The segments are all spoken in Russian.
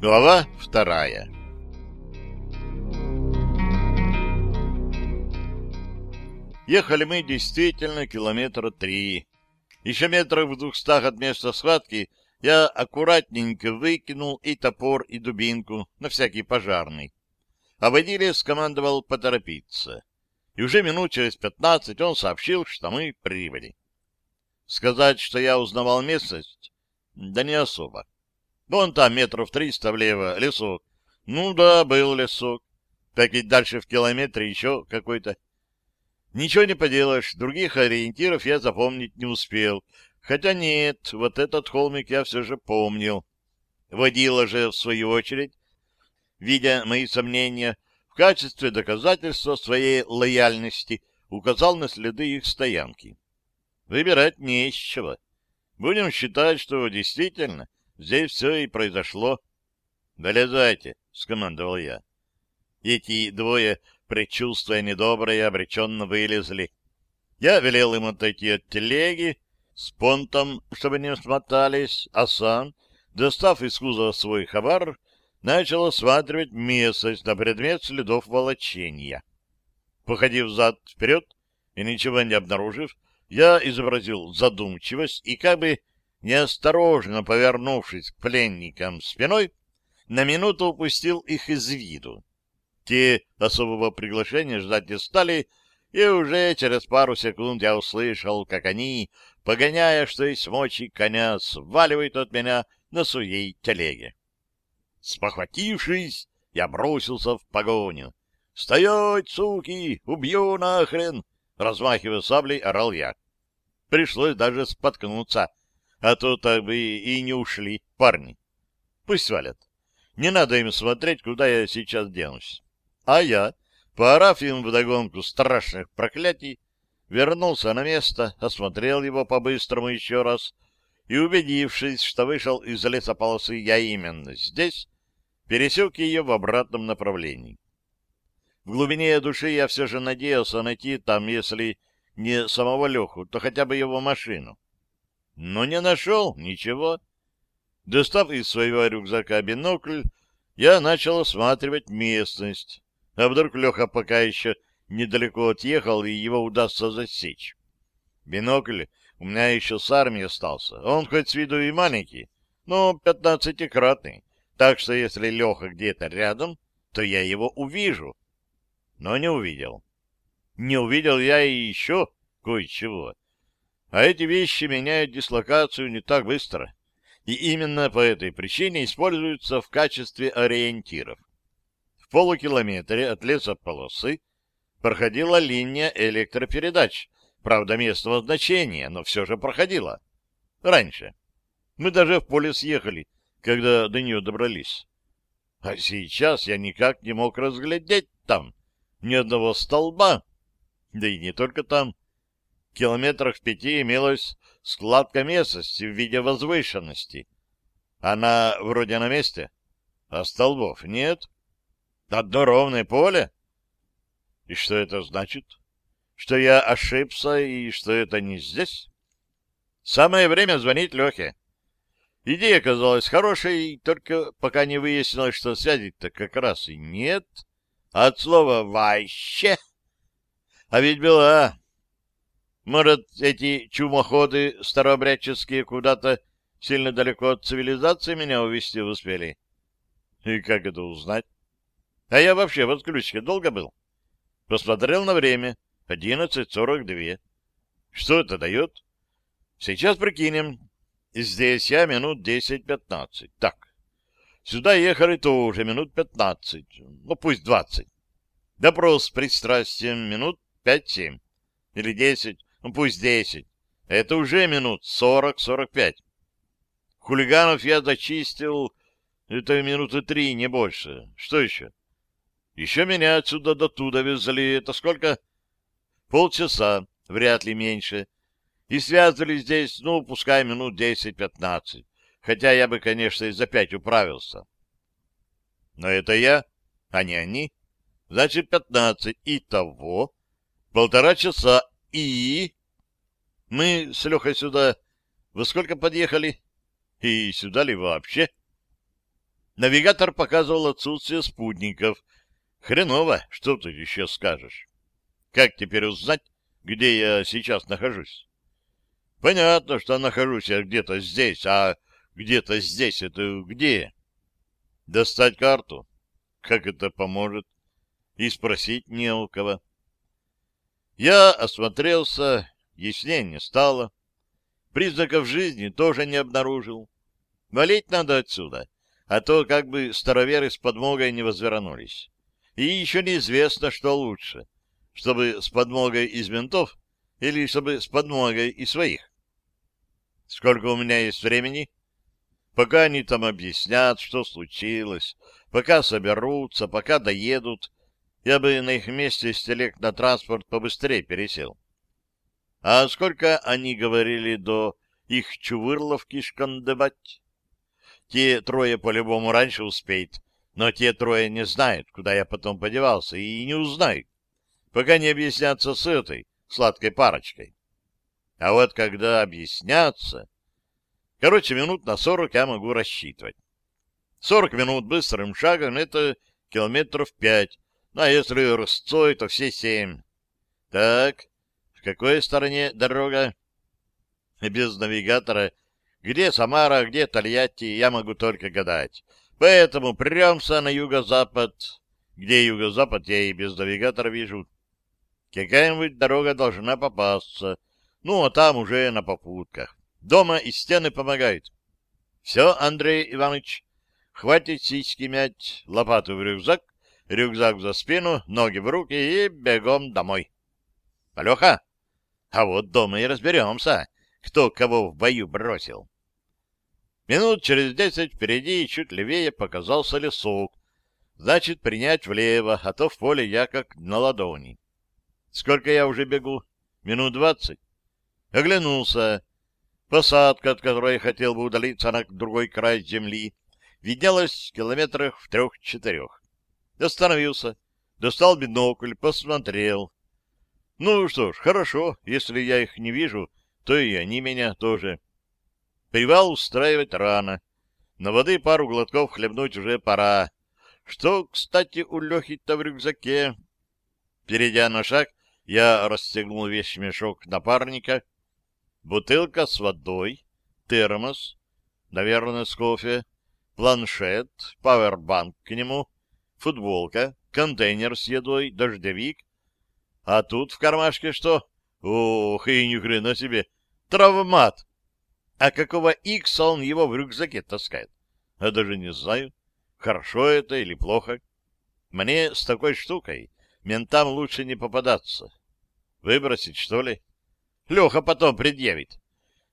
Глава вторая Ехали мы действительно километра три. Еще метров в двухстах от места схватки я аккуратненько выкинул и топор, и дубинку, на всякий пожарный. А водиле скомандовал поторопиться. И уже минут через пятнадцать он сообщил, что мы прибыли. Сказать, что я узнавал местность? Да не особо. Вон там метров триста влево лесок. Ну да, был лесок. Так ведь дальше в километре еще какой-то. Ничего не поделаешь, других ориентиров я запомнить не успел. Хотя нет, вот этот холмик я все же помнил. Водила же, в свою очередь, видя мои сомнения, в качестве доказательства своей лояльности указал на следы их стоянки. Выбирать не из чего. Будем считать, что действительно Здесь все и произошло. «Долезайте», — скомандовал я. Эти двое, предчувствуя недоброе, обреченно вылезли. Я велел им отойти от телеги с понтом, чтобы не смотались, а сам, достав из кузова свой хабар, начал осматривать местность на предмет следов волочения. Походив зад-вперед и ничего не обнаружив, я изобразил задумчивость и как бы неосторожно повернувшись к пленникам спиной, на минуту упустил их из виду. Те особого приглашения ждать не стали, и уже через пару секунд я услышал, как они, погоняя, что есть мочи коня, сваливают от меня на своей телеге. Спохватившись, я бросился в погоню. «Стоять, суки! Убью нахрен!» Размахивая саблей, орал я. Пришлось даже споткнуться а то так бы и не ушли парни. Пусть свалят. Не надо им смотреть, куда я сейчас денусь. А я, поорав им вдогонку страшных проклятий, вернулся на место, осмотрел его по-быстрому еще раз и, убедившись, что вышел из лесополосы я именно здесь, пересек ее в обратном направлении. В глубине души я все же надеялся найти там, если не самого Леху, то хотя бы его машину но не нашел ничего. Достав из своего рюкзака бинокль, я начал осматривать местность. А вдруг Леха пока еще недалеко отъехал, и его удастся засечь. Бинокль у меня еще с армии остался. Он хоть с виду и маленький, но пятнадцатикратный. Так что если Леха где-то рядом, то я его увижу. Но не увидел. Не увидел я и еще кое-чего. А эти вещи меняют дислокацию не так быстро. И именно по этой причине используются в качестве ориентиров. В полукилометре от лесополосы проходила линия электропередач, правда, местного значения, но все же проходила. Раньше. Мы даже в поле съехали, когда до нее добрались. А сейчас я никак не мог разглядеть там ни одного столба, да и не только там километрах в пяти имелась складка местности в виде возвышенности. Она вроде на месте, а столбов нет. Одно ровное поле. И что это значит? Что я ошибся и что это не здесь? Самое время звонить Лехе. Идея казалась хорошей, только пока не выяснилось, что связи-то как раз и нет. От слова «вообще». А ведь была может, эти чумоходы старообрядческие куда-то сильно далеко от цивилизации меня увезти успели? И как это узнать? А я вообще в отключке долго был? Посмотрел на время. Одиннадцать сорок две. Что это дает? Сейчас прикинем. Здесь я минут десять-пятнадцать. Так. Сюда ехали тоже минут пятнадцать. Ну, пусть двадцать. Допрос с пристрастием минут пять-семь. Или десять ну пусть десять. Это уже минут сорок-сорок пять. Хулиганов я зачистил, это минуты три, не больше. Что еще? Еще меня отсюда до туда везли. Это сколько? Полчаса, вряд ли меньше. И связывали здесь, ну, пускай минут десять-пятнадцать. Хотя я бы, конечно, и за пять управился. Но это я, а не они. Значит, пятнадцать. Итого полтора часа и... Мы с Лехой сюда во сколько подъехали? И сюда ли вообще? Навигатор показывал отсутствие спутников. Хреново, что тут еще скажешь? Как теперь узнать, где я сейчас нахожусь? Понятно, что нахожусь я где-то здесь, а где-то здесь это где? Достать карту? Как это поможет? И спросить не у кого. Я осмотрелся, яснее не стало. Признаков жизни тоже не обнаружил. Валить надо отсюда а то как бы староверы с подмогой не возвернулись. И еще неизвестно, что лучше, чтобы с подмогой из ментов или чтобы с подмогой из своих. Сколько у меня есть времени? Пока они там объяснят, что случилось, пока соберутся, пока доедут, я бы на их месте с телег на транспорт побыстрее пересел. А сколько они говорили до их чувырловки шкандыбать? Те трое по-любому раньше успеют, но те трое не знают, куда я потом подевался, и не узнают, пока не объяснятся с этой сладкой парочкой. А вот когда объяснятся... Короче, минут на сорок я могу рассчитывать. Сорок минут быстрым шагом — это километров пять, ну, а если рысцой, то все семь. Так, какой стороне дорога? Без навигатора где Самара, где Тольятти, я могу только гадать. Поэтому прямся на юго-запад. Где юго-запад, я и без навигатора вижу. Какая-нибудь дорога должна попасться. Ну, а там уже на попутках. Дома и стены помогают. Все, Андрей Иванович, хватит сиськи мять, лопату в рюкзак, рюкзак за спину, ноги в руки и бегом домой. Алеха, а вот дома и разберемся, кто кого в бою бросил. Минут через десять впереди и чуть левее показался лесок. Значит, принять влево, а то в поле я как на ладони. Сколько я уже бегу? Минут двадцать. Оглянулся. Посадка, от которой хотел бы удалиться на другой край земли, виднелась в километрах в трех-четырех. Остановился, достал бинокль, посмотрел. Ну что ж, хорошо, если я их не вижу, то и они меня тоже. Привал устраивать рано. На воды пару глотков хлебнуть уже пора. Что, кстати, у Лехи-то в рюкзаке? Перейдя на шаг, я расстегнул вещмешок напарника. Бутылка с водой, термос, наверное, с кофе, планшет, пауэрбанк к нему, футболка, контейнер с едой, дождевик. А тут в кармашке что? Ох, и ни хрена себе! Травмат! А какого икса он его в рюкзаке таскает? Я даже не знаю, хорошо это или плохо. Мне с такой штукой ментам лучше не попадаться. Выбросить, что ли? Леха потом предъявит.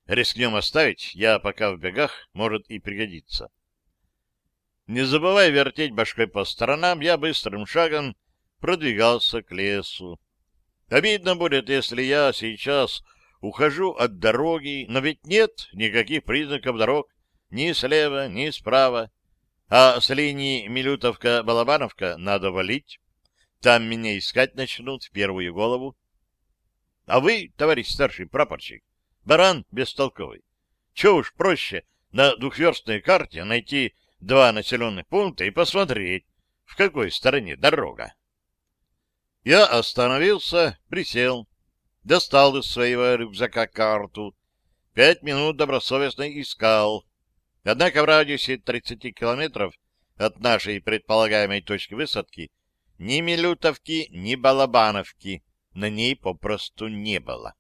Рискнем оставить, я пока в бегах, может и пригодится. Не забывая вертеть башкой по сторонам, я быстрым шагом продвигался к лесу. Обидно будет, если я сейчас Ухожу от дороги, но ведь нет никаких признаков дорог ни слева, ни справа. А с линии Милютовка-Балабановка надо валить. Там меня искать начнут в первую голову. А вы, товарищ старший прапорщик, баран бестолковый. Че уж проще на двухверстной карте найти два населенных пункта и посмотреть, в какой стороне дорога. Я остановился, присел достал из своего рюкзака карту. Пять минут добросовестно искал. Однако в радиусе 30 километров от нашей предполагаемой точки высадки ни Милютовки, ни Балабановки на ней попросту не было.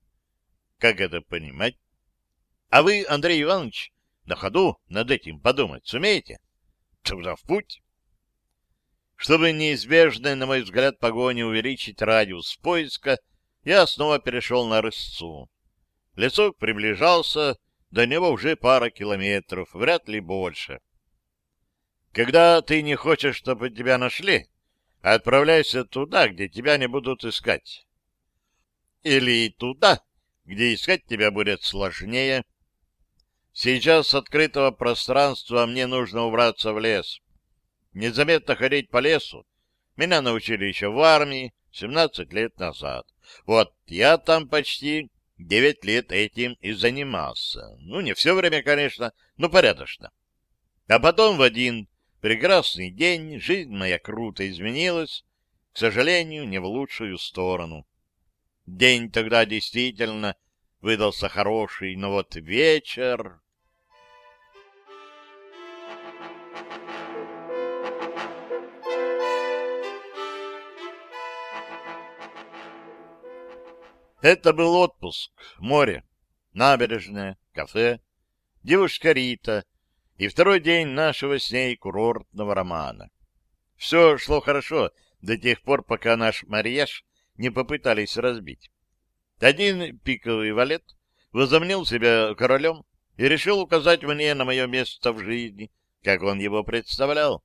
Как это понимать? А вы, Андрей Иванович, на ходу над этим подумать сумеете? Тогда в путь. Чтобы неизбежно, на мой взгляд, погони увеличить радиус поиска, я снова перешел на рысцу. Лесок приближался, до него уже пара километров, вряд ли больше. Когда ты не хочешь, чтобы тебя нашли, отправляйся туда, где тебя не будут искать. Или туда, где искать тебя будет сложнее. Сейчас с открытого пространства мне нужно убраться в лес. Незаметно ходить по лесу. Меня научили еще в армии 17 лет назад. Вот я там почти девять лет этим и занимался. Ну, не все время, конечно, но порядочно. А потом в один Прекрасный день, жизнь моя круто изменилась, к сожалению, не в лучшую сторону. День тогда действительно выдался хороший, но вот вечер... Это был отпуск, море, набережная, кафе, девушка Рита и второй день нашего с ней курортного романа. Все шло хорошо до тех пор, пока наш марияж не попытались разбить. Один пиковый валет возомнил себя королем и решил указать мне на мое место в жизни, как он его представлял.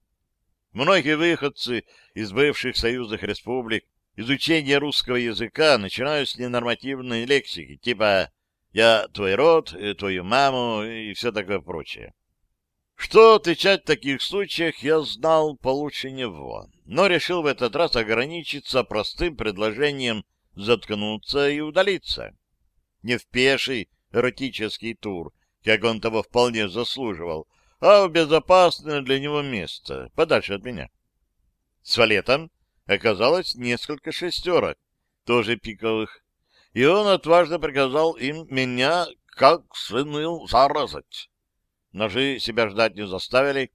Многие выходцы из бывших союзных республик изучение русского языка начинаю с ненормативной лексики, типа «я твой род», «твою маму» и все такое прочее. Что отвечать в таких случаях, я знал получше него, но решил в этот раз ограничиться простым предложением заткнуться и удалиться. Не в пеший эротический тур, как он того вполне заслуживал, а в безопасное для него место, подальше от меня. С валетом оказалось несколько шестерок, тоже пиковых, и он отважно приказал им меня, как свиныл, заразать. Ножи себя ждать не заставили.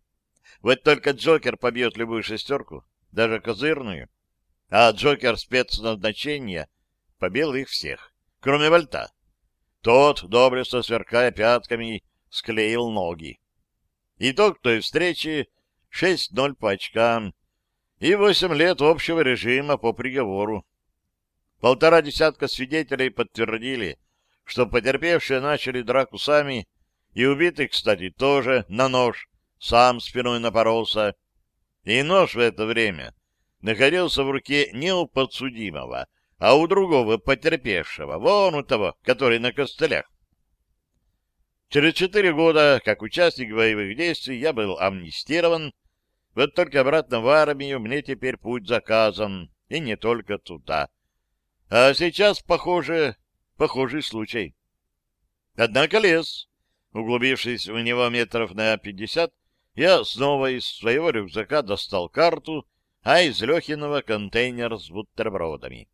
Вот только Джокер побьет любую шестерку, даже козырную, а Джокер спецназначения побил их всех, кроме Вольта. Тот, доблестно сверкая пятками, склеил ноги. Итог той встречи — 6-0 по очкам, и восемь лет общего режима по приговору. Полтора десятка свидетелей подтвердили, что потерпевшие начали драку сами, и убитый, кстати, тоже на нож, сам спиной напоролся. И нож в это время находился в руке не у подсудимого, а у другого потерпевшего, вон у того, который на костылях. Через четыре года, как участник боевых действий, я был амнистирован, вот только обратно в армию мне теперь путь заказан, и не только туда. А сейчас, похоже, похожий случай. Однако лес, углубившись в него метров на пятьдесят, я снова из своего рюкзака достал карту, а из Лехиного контейнер с бутербродами.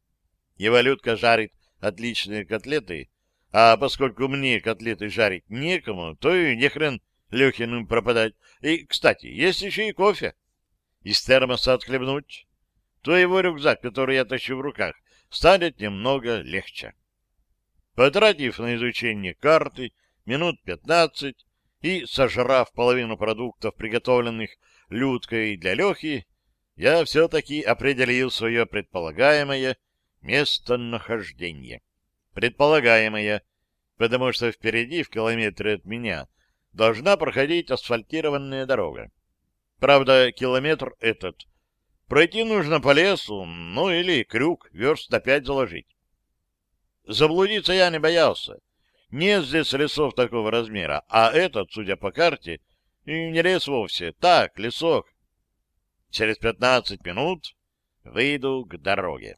Его Людка жарит отличные котлеты, а поскольку мне котлеты жарить некому, то и нехрен Лехиным пропадать. И, кстати, есть еще и кофе. Из термоса отхлебнуть. То его рюкзак, который я тащу в руках, станет немного легче. Потратив на изучение карты минут пятнадцать и сожрав половину продуктов, приготовленных Людкой для Лехи, я все-таки определил свое предполагаемое местонахождение. Предполагаемое, потому что впереди, в километре от меня, должна проходить асфальтированная дорога. Правда, километр этот пройти нужно по лесу, ну или крюк, верст на пять заложить. Заблудиться я не боялся. Нет здесь лесов такого размера, а этот, судя по карте, не лес вовсе, так, лесок. Через пятнадцать минут выйду к дороге.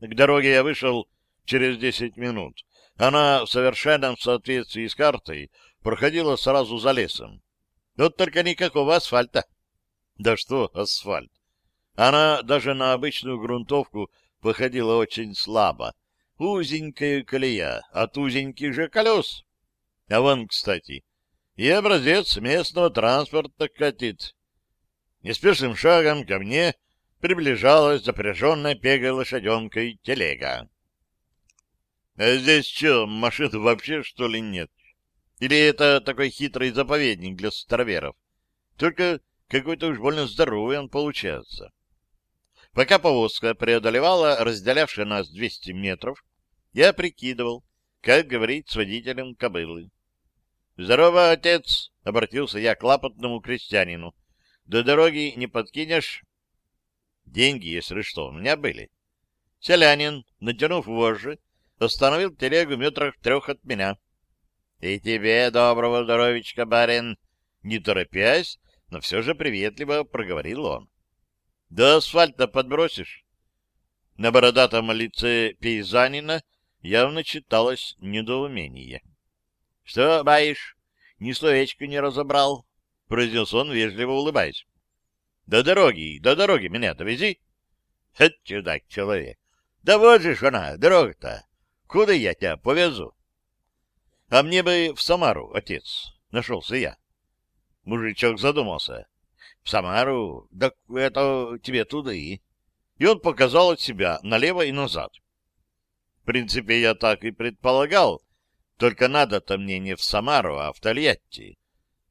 К дороге я вышел через десять минут. Она в совершенном соответствии с картой проходила сразу за лесом. Вот только никакого асфальта. Да что асфальт? Она даже на обычную грунтовку походила очень слабо. Узенькая колея от узеньких же колес. А вон, кстати, и образец местного транспорта катит. Неспешным шагом ко мне приближалась запряженная пегой лошаденкой телега. А здесь что, машин вообще, что ли, нет? Или это такой хитрый заповедник для староверов? Только какой-то уж больно здоровый он получается. Пока повозка преодолевала разделявшие нас 200 метров, я прикидывал, как говорить с водителем кобылы. «Здорово, отец!» — обратился я к лапотному крестьянину. «До дороги не подкинешь?» Деньги, если что, у меня были. Селянин, натянув вожжи, остановил телегу метрах трех от меня. — И тебе доброго здоровичка, барин! Не торопясь, но все же приветливо проговорил он. — До асфальта подбросишь? На бородатом лице пейзанина явно читалось недоумение. — Что, баишь, ни словечко не разобрал? произнес он, вежливо улыбаясь. До дороги, до дороги меня довези. Это чудак человек. Да вот же ж она, дорога-то. Куда я тебя повезу? А мне бы в Самару, отец, нашелся я. Мужичок задумался. В Самару? Да это тебе туда и... И он показал от себя налево и назад. В принципе, я так и предполагал, только надо-то мне не в Самару, а в Тольятти.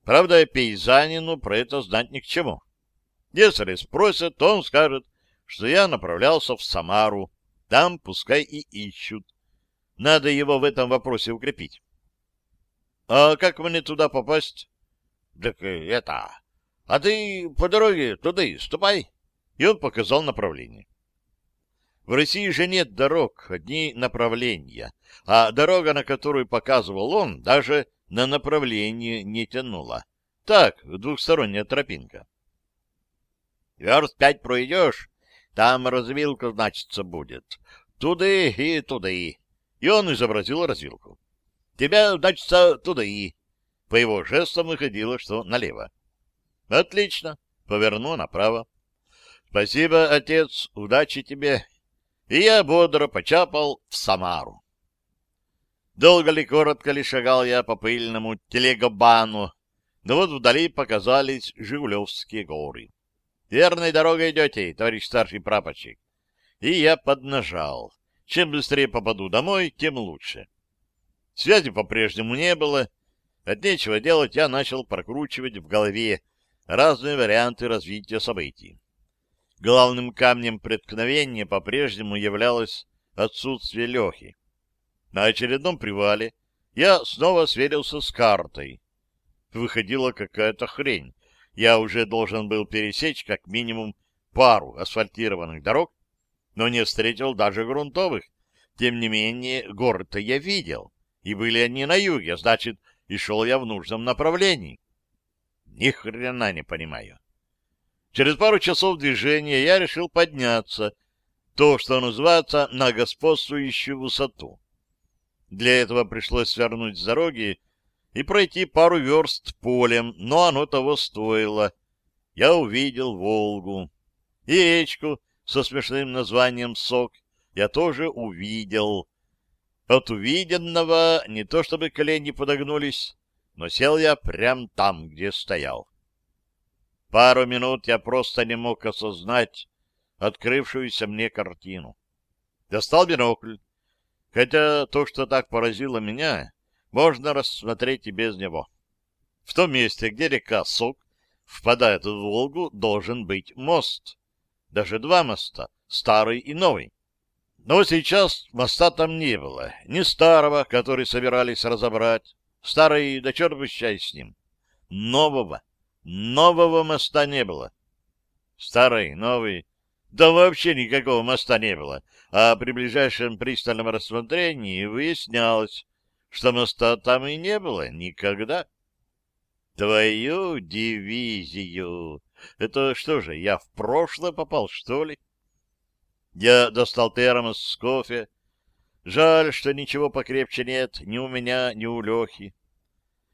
Правда, пейзанину про это знать ни к чему. Если спросят, то он скажет, что я направлялся в Самару. Там пускай и ищут. Надо его в этом вопросе укрепить. А как мне туда попасть? Так это... А ты по дороге туда и ступай. И он показал направление. В России же нет дорог, одни направления, а дорога, на которую показывал он, даже на направление не тянула. Так, двухсторонняя тропинка. Верст пять пройдешь, там развилка, значится, будет. Туды и туды. И он изобразил развилку. Тебя, значится, туды. По его жестам выходило, что налево. Отлично. Поверну направо. Спасибо, отец, удачи тебе. И я бодро почапал в Самару. Долго ли, коротко ли шагал я по пыльному телегобану, но вот вдали показались Жигулевские горы. Верной дорогой идете, товарищ старший прапорщик. И я поднажал. Чем быстрее попаду домой, тем лучше. Связи по-прежнему не было. От нечего делать я начал прокручивать в голове разные варианты развития событий. Главным камнем преткновения по-прежнему являлось отсутствие Лехи. На очередном привале я снова сверился с картой. Выходила какая-то хрень я уже должен был пересечь как минимум пару асфальтированных дорог, но не встретил даже грунтовых. Тем не менее, город-то я видел, и были они на юге, значит, и шел я в нужном направлении. Ни хрена не понимаю. Через пару часов движения я решил подняться, то, что называется, на господствующую высоту. Для этого пришлось свернуть с дороги и пройти пару верст полем, но оно того стоило. Я увидел Волгу. И речку со смешным названием Сок я тоже увидел. От увиденного не то чтобы колени подогнулись, но сел я прямо там, где стоял. Пару минут я просто не мог осознать открывшуюся мне картину. Достал бинокль, хотя то, что так поразило меня, можно рассмотреть и без него. В том месте, где река Сок впадает в Волгу, должен быть мост. Даже два моста, старый и новый. Но сейчас моста там не было. Ни старого, который собирались разобрать. Старый, да черт бы с ним. Нового. Нового моста не было. Старый, новый. Да вообще никакого моста не было. А при ближайшем пристальном рассмотрении выяснялось, что моста там и не было никогда. Твою дивизию! Это что же, я в прошлое попал, что ли? Я достал термос с кофе. Жаль, что ничего покрепче нет ни у меня, ни у Лехи.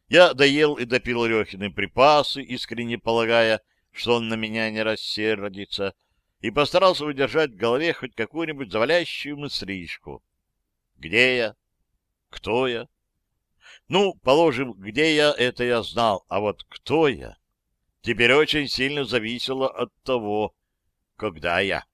Я доел и допил Лехины припасы, искренне полагая, что он на меня не рассердится, и постарался удержать в голове хоть какую-нибудь завалящую мыслишку. Где я? Кто я? Ну, положим, где я, это я знал, а вот кто я? Теперь очень сильно зависело от того, когда я.